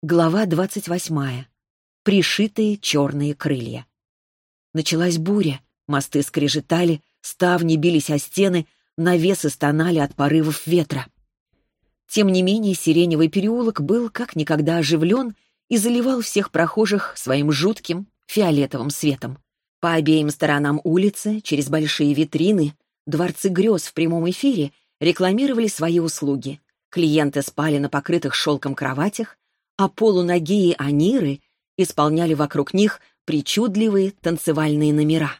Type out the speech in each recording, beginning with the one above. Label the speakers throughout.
Speaker 1: Глава двадцать восьмая. Пришитые черные крылья. Началась буря, мосты скрежетали, ставни бились о стены, навесы стонали от порывов ветра. Тем не менее, Сиреневый переулок был как никогда оживлен и заливал всех прохожих своим жутким фиолетовым светом. По обеим сторонам улицы, через большие витрины, дворцы грез в прямом эфире рекламировали свои услуги. Клиенты спали на покрытых шелком кроватях, а полуногие аниры исполняли вокруг них причудливые танцевальные номера.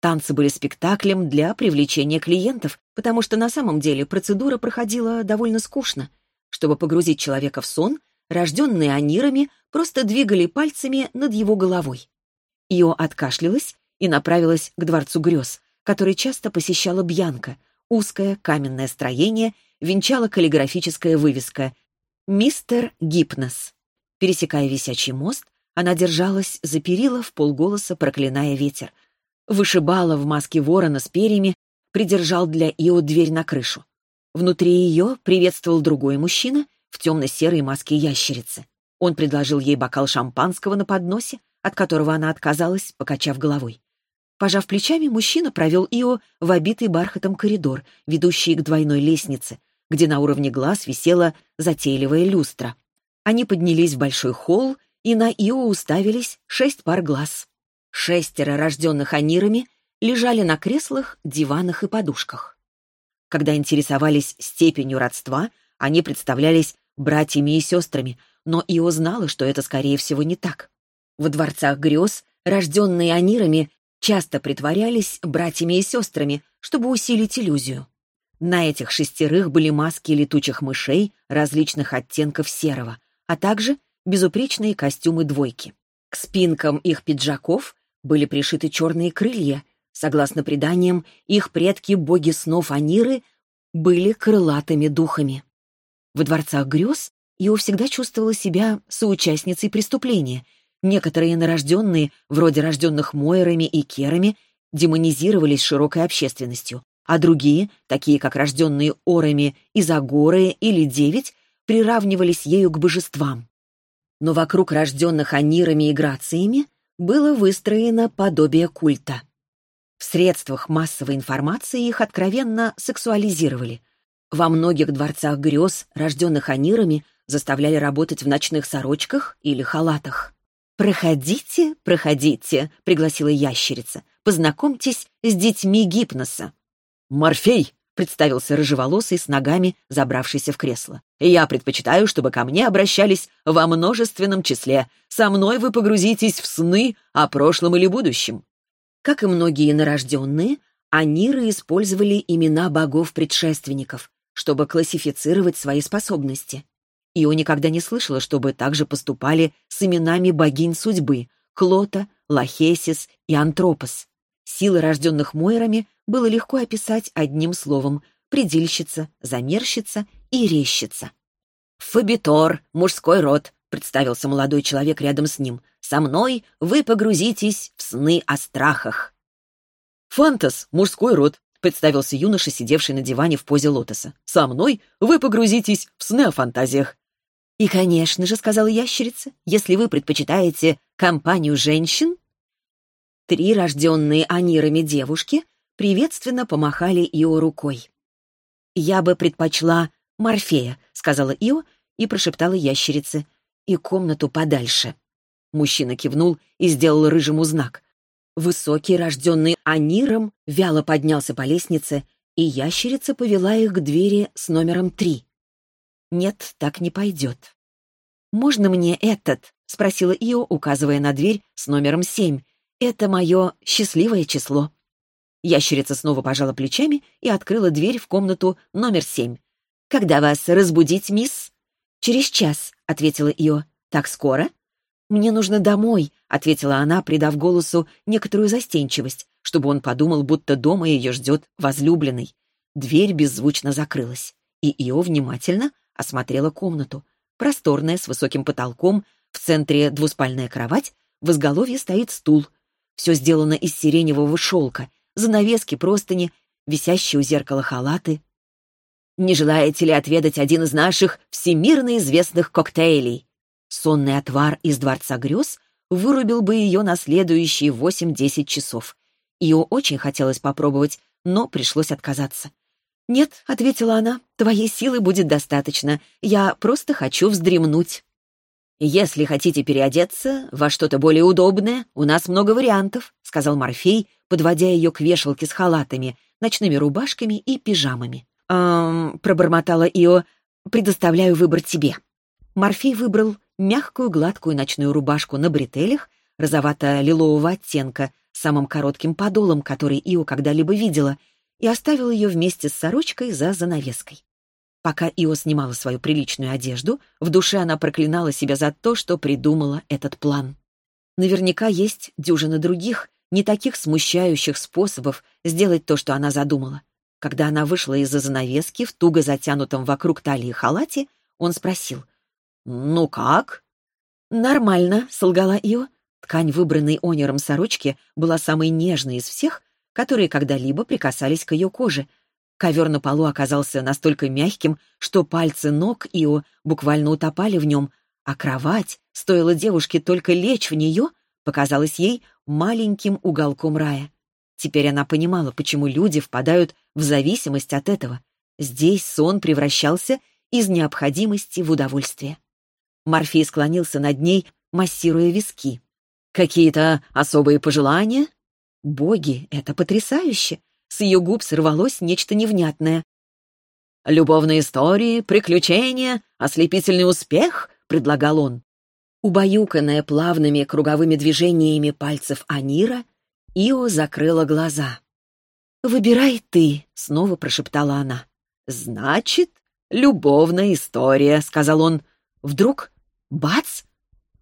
Speaker 1: Танцы были спектаклем для привлечения клиентов, потому что на самом деле процедура проходила довольно скучно. Чтобы погрузить человека в сон, рожденные анирами просто двигали пальцами над его головой. Ио откашлялась и направилась к дворцу грез, который часто посещала Бьянка. Узкое каменное строение венчала каллиграфическая вывеска «Мистер Гипнос». Пересекая висячий мост, она держалась за перила в полголоса, проклиная ветер. Вышибала в маске ворона с перьями, придержал для Ио дверь на крышу. Внутри ее приветствовал другой мужчина в темно-серой маске ящерицы. Он предложил ей бокал шампанского на подносе, от которого она отказалась, покачав головой. Пожав плечами, мужчина провел Ио в обитый бархатом коридор, ведущий к двойной лестнице, где на уровне глаз висела затейливая люстра. Они поднялись в большой холл, и на Ио уставились шесть пар глаз. Шестеро, рожденных анирами, лежали на креслах, диванах и подушках. Когда интересовались степенью родства, они представлялись братьями и сестрами, но Ио знала, что это, скорее всего, не так. В дворцах грез, рожденные анирами, часто притворялись братьями и сестрами, чтобы усилить иллюзию. На этих шестерых были маски летучих мышей различных оттенков серого, а также безупречные костюмы двойки. К спинкам их пиджаков были пришиты черные крылья. Согласно преданиям, их предки-боги снов Аниры были крылатыми духами. В дворцах грез Ио всегда чувствовала себя соучастницей преступления. Некоторые нарожденные, вроде рожденных Мойрами и Керами, демонизировались широкой общественностью, а другие, такие как рожденные Орами, Изагоры или Девять, приравнивались ею к божествам. Но вокруг рожденных Анирами и Грациями было выстроено подобие культа. В средствах массовой информации их откровенно сексуализировали. Во многих дворцах грез, рожденных Анирами, заставляли работать в ночных сорочках или халатах. «Проходите, проходите», — пригласила ящерица. «Познакомьтесь с детьми гипноса».
Speaker 2: «Морфей!» — представился рыжеволосый с ногами, забравшийся в кресло. «Я предпочитаю, чтобы ко мне обращались во множественном числе. Со мной вы погрузитесь в сны о прошлом или будущем».
Speaker 1: Как и многие нарожденные, аниры использовали имена богов-предшественников, чтобы классифицировать свои способности. Ио никогда не слышала, чтобы так же поступали с именами богинь судьбы — Клота, Лахесис и Антропос. Силы, рожденных Мойрами, было легко описать одним словом — предильщица, замерщица и резчица.
Speaker 3: «Фабитор, мужской род», — представился молодой человек рядом с ним. «Со мной вы погрузитесь в сны о страхах».
Speaker 2: «Фантас, мужской род», — представился юноша, сидевший на диване в позе лотоса. «Со мной вы погрузитесь в сны о фантазиях».
Speaker 1: «И, конечно же, — сказала ящерица, — если вы предпочитаете компанию женщин...» Три рожденные анирами девушки приветственно помахали Ио рукой. «Я бы предпочла Морфея», — сказала Ио и прошептала ящерице, «и комнату подальше». Мужчина кивнул и сделал рыжему знак. Высокий, рожденный Аниром, вяло поднялся по лестнице, и ящерица повела их к двери с номером три. «Нет, так не пойдет». «Можно мне этот?» — спросила Ио, указывая на дверь с номером семь. «Это мое счастливое число». Ящерица снова пожала плечами и открыла дверь в комнату номер семь. «Когда вас разбудить, мисс?» «Через час», — ответила Ио. «Так скоро?» «Мне нужно домой», — ответила она, придав голосу некоторую застенчивость, чтобы он подумал, будто дома ее ждет возлюбленный. Дверь беззвучно закрылась, и Ио внимательно осмотрела комнату. Просторная, с высоким потолком, в центре двуспальная кровать, в изголовье стоит стул. Все сделано из сиреневого шелка, занавески, простыни, висящие у зеркала халаты.
Speaker 3: «Не желаете ли отведать один из наших всемирно известных коктейлей?»
Speaker 1: Сонный отвар из дворца грез вырубил бы ее на следующие восемь-десять часов. Ее очень хотелось попробовать, но пришлось отказаться. «Нет», — ответила она, — «твоей силы будет достаточно. Я просто хочу вздремнуть». «Если хотите переодеться во что-то более удобное, у нас много вариантов», — сказал Морфей, подводя ее к вешалке с халатами, ночными рубашками и пижамами. «Эм...» — пробормотала Ио. «Предоставляю выбор тебе». Морфей выбрал мягкую гладкую ночную рубашку на бретелях розовато-лилового оттенка, самым коротким подолом, который Ио когда-либо видела, и оставил ее вместе с сорочкой за занавеской. Пока Ио снимала свою приличную одежду, в душе она проклинала себя за то, что придумала этот план. Наверняка есть дюжина других, не таких смущающих способов сделать то, что она задумала. Когда она вышла из-за занавески в туго затянутом вокруг талии халате, он спросил. «Ну как?» «Нормально», — солгала Ио. Ткань, выбранной Онером сорочки, была самой нежной из всех, которые когда-либо прикасались к ее коже — Ковер на полу оказался настолько мягким, что пальцы ног Ио буквально утопали в нем, а кровать, стоило девушке только лечь в нее, показалась ей маленьким уголком рая. Теперь она понимала, почему люди впадают в зависимость от этого. Здесь сон превращался из необходимости в удовольствие. Морфей склонился над ней, массируя виски. «Какие-то особые пожелания?» «Боги, это потрясающе! С ее губ сорвалось нечто невнятное. «Любовные истории, приключения, ослепительный успех», — предлагал он. Убаюканная плавными круговыми движениями пальцев Анира, Ио закрыла глаза. «Выбирай ты», — снова прошептала она. «Значит, любовная история», — сказал он. Вдруг — бац!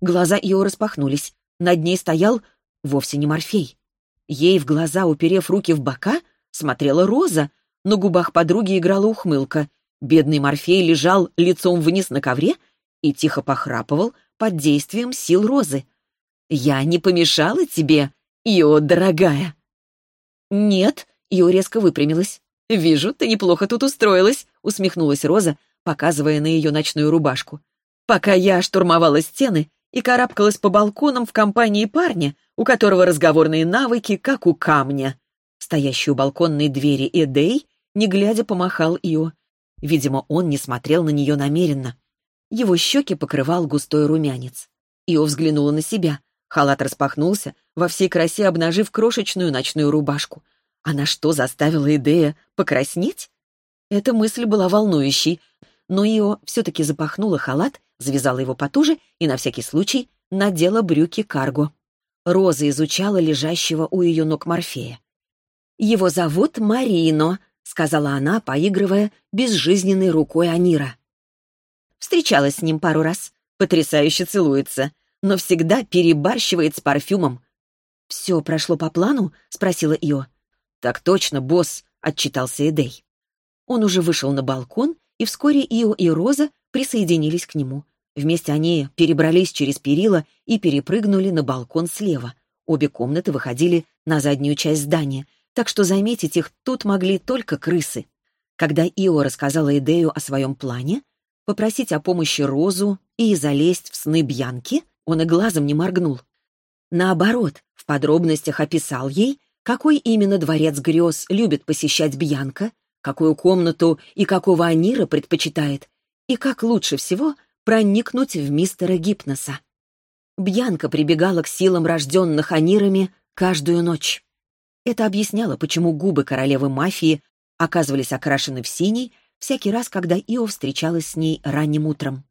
Speaker 1: Глаза Ио распахнулись. Над ней стоял вовсе не Морфей. Ей в глаза, уперев руки в бока, смотрела Роза. На губах подруги играла ухмылка. Бедный Морфей лежал лицом вниз на ковре и тихо похрапывал под действием сил Розы. «Я не помешала тебе, Ио, дорогая?» «Нет», — Ио резко выпрямилась. «Вижу, ты неплохо тут устроилась», — усмехнулась Роза, показывая на ее ночную рубашку. «Пока я штурмовала стены и карабкалась по балконам в компании парня, у которого разговорные навыки, как у камня стоящий у балконной двери Эдей, не глядя помахал Ио. Видимо, он не смотрел на нее намеренно. Его щеки покрывал густой румянец. Ио взглянула на себя. Халат распахнулся, во всей красе обнажив крошечную ночную рубашку. Она что, заставила Эдея покраснеть? Эта мысль была волнующей, но Ио все-таки запахнула халат, завязала его потуже и, на всякий случай, надела брюки карго. Роза изучала лежащего у ее ног Морфея. «Его зовут Марино», — сказала она, поигрывая безжизненной рукой Анира. Встречалась с ним пару раз. Потрясающе целуется, но всегда перебарщивает с парфюмом. «Все прошло по плану?» — спросила Ио. «Так точно, босс», — отчитался Эдей. Он уже вышел на балкон, и вскоре Ио и Роза присоединились к нему. Вместе они перебрались через перила и перепрыгнули на балкон слева. Обе комнаты выходили на заднюю часть здания — так что заметить их тут могли только крысы. Когда Ио рассказала Эдею о своем плане, попросить о помощи Розу и залезть в сны Бьянки, он и глазом не моргнул. Наоборот, в подробностях описал ей, какой именно дворец грез любит посещать Бьянка, какую комнату и какого Анира предпочитает, и как лучше всего проникнуть в мистера Гипноса. Бьянка прибегала к силам рожденных Анирами каждую ночь. Это объясняло, почему губы королевы мафии оказывались окрашены в синий всякий раз, когда Ио встречалась с ней ранним утром.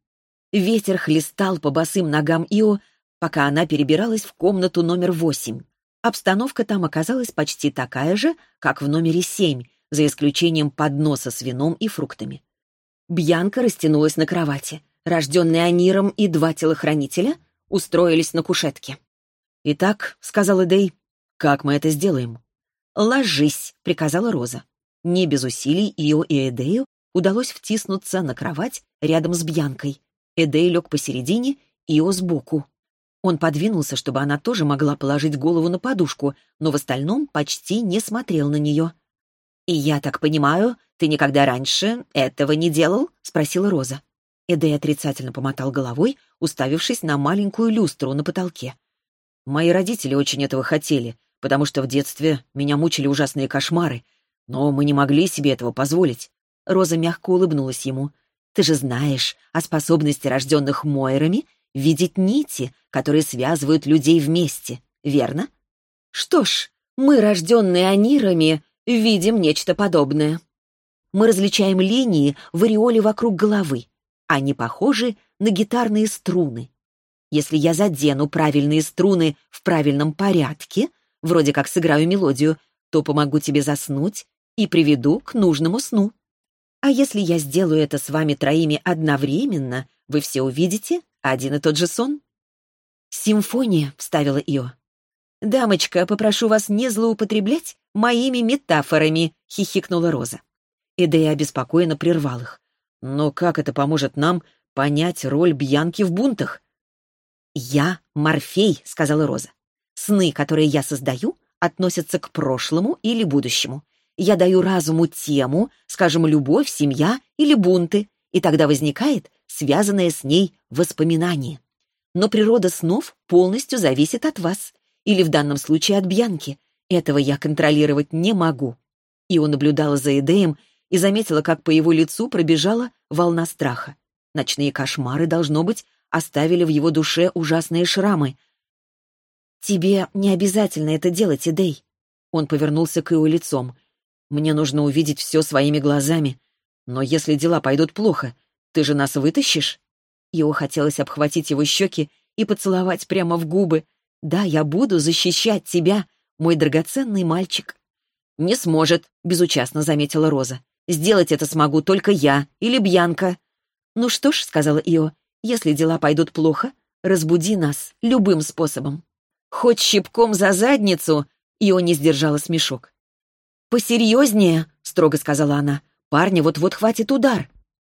Speaker 1: Ветер хлестал по босым ногам Ио, пока она перебиралась в комнату номер восемь. Обстановка там оказалась почти такая же, как в номере семь, за исключением подноса с вином и фруктами. Бьянка растянулась на кровати. Рожденные Аниром и два телохранителя устроились на кушетке. «Итак», — сказал Эдей, — «как мы это сделаем?» «Ложись», — приказала Роза. Не без усилий Ио и Эдею удалось втиснуться на кровать рядом с Бьянкой. Эдей лег посередине, Ио сбоку. Он подвинулся, чтобы она тоже могла положить голову на подушку, но в остальном почти не смотрел на нее. «И я так понимаю, ты никогда раньше этого не делал?» — спросила Роза. Эдей отрицательно помотал головой, уставившись на маленькую люстру на потолке. «Мои родители очень этого хотели, потому что в детстве меня мучили ужасные кошмары, но мы не могли себе этого позволить». Роза мягко улыбнулась ему. «Ты же знаешь о способности рожденных Мойрами видеть нити, которые связывают людей вместе, верно? Что ж, мы, рожденные Анирами, видим нечто подобное. Мы различаем линии в ореоле вокруг головы. Они похожи на гитарные струны. Если я задену правильные струны в правильном порядке, вроде как сыграю мелодию, то помогу тебе заснуть и приведу к нужному сну. А если я сделаю это с вами троими одновременно, вы все увидите один и тот же сон? «Симфония», — вставила Ио. «Дамочка, попрошу вас не злоупотреблять моими метафорами», — хихикнула Роза. Эдея обеспокоенно прервал их. «Но как это поможет нам понять роль Бьянки в бунтах?» «Я Морфей», — сказала Роза. «Сны, которые я создаю, относятся к прошлому или будущему. Я даю разуму тему, скажем, любовь, семья или бунты, и тогда возникает связанное с ней воспоминание. Но природа снов полностью зависит от вас, или в данном случае от Бьянки. Этого я контролировать не могу. И он наблюдала за Эдеем и заметила, как по его лицу пробежала волна страха. Ночные кошмары, должно быть, оставили в его душе ужасные шрамы. «Тебе не обязательно это делать, Эдей». Он повернулся к его лицом. «Мне нужно увидеть все своими глазами. Но если дела пойдут плохо, ты же нас вытащишь?» Его хотелось обхватить его щеки и поцеловать прямо в губы. «Да, я буду защищать тебя, мой драгоценный мальчик». «Не сможет», — безучастно заметила Роза. «Сделать это смогу только я или Бьянка». «Ну что ж», — сказала Ио, — «если дела пойдут плохо, разбуди нас любым способом». «Хоть щипком за задницу», — Ио не сдержала смешок. «Посерьезнее», — строго сказала она. «Парня вот-вот хватит удар».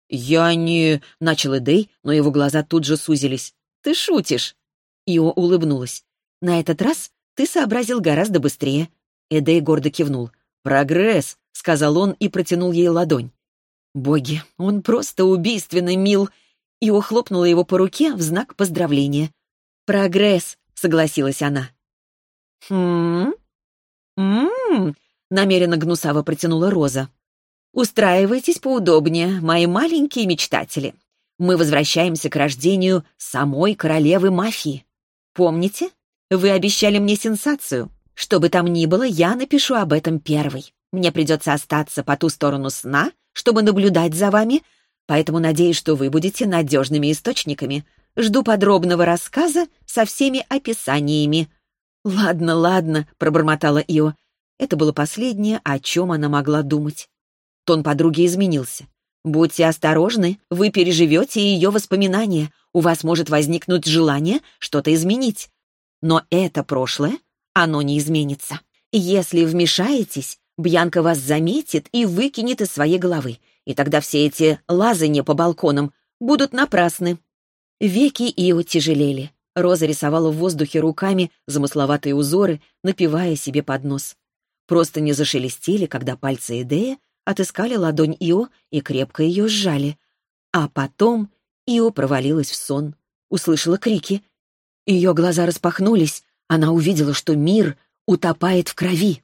Speaker 1: «Я не...» — начал Эдей, но его глаза тут же сузились. «Ты шутишь!» Ио улыбнулась. «На этот раз ты сообразил гораздо быстрее». Эдей гордо кивнул. «Прогресс!» — сказал он и протянул ей ладонь. «Боги, он просто убийственно мил!» Ио хлопнула его по руке в знак поздравления. «Прогресс!» — согласилась она. «Хм? Ммм!» — намеренно гнусаво протянула Роза. Устраивайтесь поудобнее, мои маленькие мечтатели. Мы возвращаемся к рождению самой королевы мафии. Помните? Вы обещали мне сенсацию. Что бы там ни было, я напишу об этом первой. Мне придется остаться по ту сторону сна, чтобы наблюдать за вами, поэтому надеюсь, что вы будете надежными источниками. Жду подробного рассказа со всеми описаниями». «Ладно, ладно», — пробормотала Ио. Это было последнее, о чем она могла думать. Тон подруги изменился. «Будьте осторожны, вы переживете ее воспоминания. У вас может возникнуть желание что-то изменить. Но это прошлое, оно не изменится. Если вмешаетесь, Бьянка вас заметит и выкинет из своей головы, и тогда все эти лазания по балконам будут напрасны». Веки Ио тяжелели. Роза рисовала в воздухе руками замысловатые узоры, напивая себе под нос. Просто не зашелестели, когда пальцы Эдея отыскали ладонь Ио и крепко ее сжали. А потом Ио провалилась в сон, услышала крики. Ее глаза распахнулись, она увидела, что мир утопает в крови.